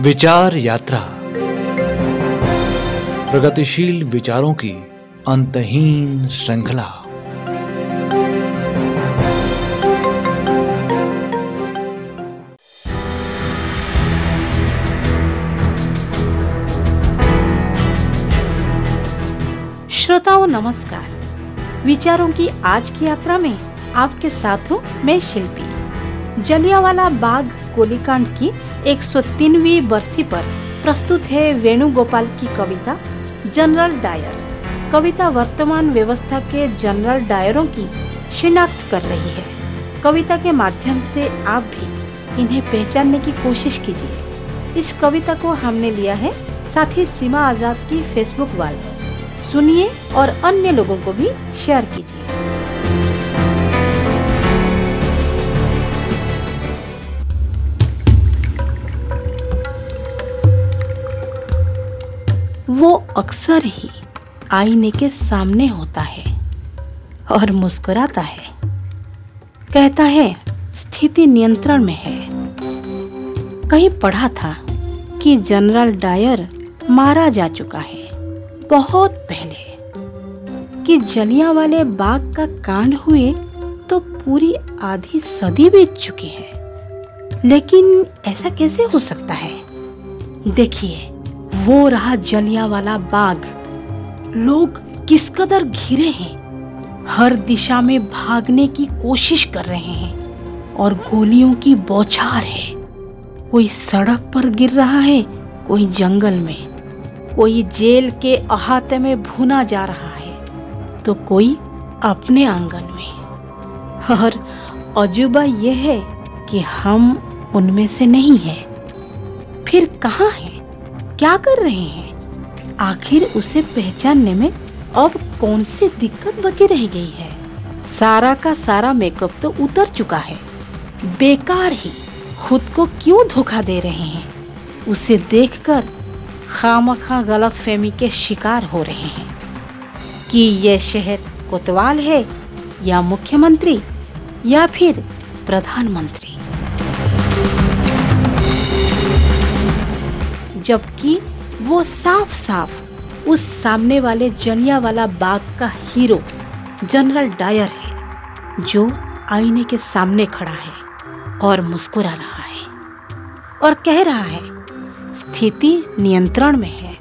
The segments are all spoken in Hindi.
विचार यात्रा। प्रगतिशील विचारों की अंतहीन श्रृंखला। श्रोताओं, नमस्कार। विचारों की आज की यात्रा में आपके साथ हूँ मैं शिल्पी। जलियावाला बाग गोलीकांड की 103वीं बरसी पर प्रस्तुत है वेणुगोपाल की कविता, जनरल डायर। कविता वर्तमान व्यवस्था के जनरल डायरों की शिनाख्त कर रही है। कविता के माध्यम से आप भी इन्हें पहचानने की कोशिश कीजिए। इस कविता को हमने लिया है साथ ही सीमा आज़ाद की फेसबुक वाल सुनिए और अन्य लोगों को भी शेयर कीजिए। अक्सर ही आईने के सामने होता है और मुस्कुराता है। कहता है, स्थिति नियंत्रण में है। कहीं पढ़ा था कि जनरल डायर मारा जा चुका है बहुत पहले। कि जलियाँ वाले बाग का कांड हुए तो पूरी आधी सदी बीत चुकी है। लेकिन ऐसा कैसे हो सकता है? देखिए वो रहा जलिया वाला बाग। लोग किस कदर घिरे हैं। हर दिशा में भागने की कोशिश कर रहे हैं और गोलियों की बौछार है। कोई सड़क पर गिर रहा है, कोई जंगल में। कोई जेल के अहाते में भुना जा रहा है तो कोई अपने आँगन में। और अजूबा यह है कि हम उनमें से नहीं है। फिर कहाँ हैं? क्या कर रहे हैं? आखिर उसे पहचानने में अब कौन सी दिक्कत बची रह गई है? सारा का सारा मेकअप तो उतर चुका है। बेकार ही। खुद को क्यों धोखा दे रहे हैं? उसे देखकर खामखा गलत फहमी के शिकार हो रहे हैं। कि यह शहर कोतवाल है या मुख्यमंत्री या फिर प्रधानमंत्री? जबकि वो साफ़ साफ़ उस सामने वाले जनिया वाला बाग का हीरो, जनरल डायर है, जो आईने के सामने खड़ा है और मुस्कुरा रहा है और कह रहा है, स्थिति नियंत्रण में है।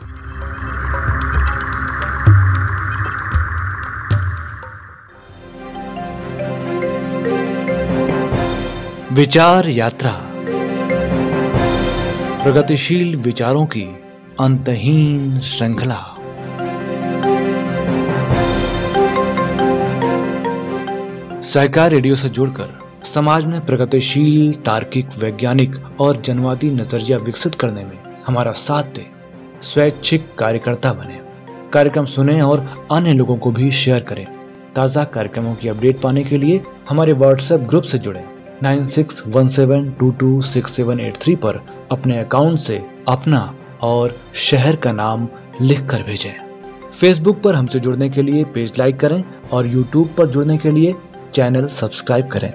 विचार यात्रा। प्रगतिशील विचारों की अंतहीन श्रृंखला। सहकार रेडियो से जुड़कर समाज में प्रगतिशील, तार्किक, वैज्ञानिक और जनवादी नज़रिया विकसित करने में हमारा साथ दे, स्वैच्छिक कार्यकर्ता बने। कार्यक्रम सुने और अन्य लोगों को भी शेयर करें। ताज़ा कार्यक्रमों की अपडेट पाने के लिए हमारे व्हाट्सएप ग्रुप से जुड़े। 9617226783 पर अपने अकाउंट से अपना और शहर का नाम लिख कर भेजें। फेसबुक पर हमसे जुड़ने के लिए पेज लाइक करें और यूट्यूब पर जुड़ने के लिए चैनल सब्सक्राइब करें।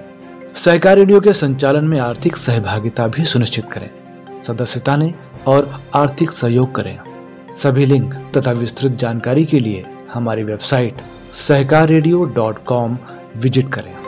सहकार रेडियो के संचालन में आर्थिक सहभागिता भी सुनिश्चित करें। सदस्यता ने और आर्थिक सहयोग करें। सभी लिंक तथा विस्तृत जानकारी के लिए हमारी वेबसाइट सहकार विज़िट करें।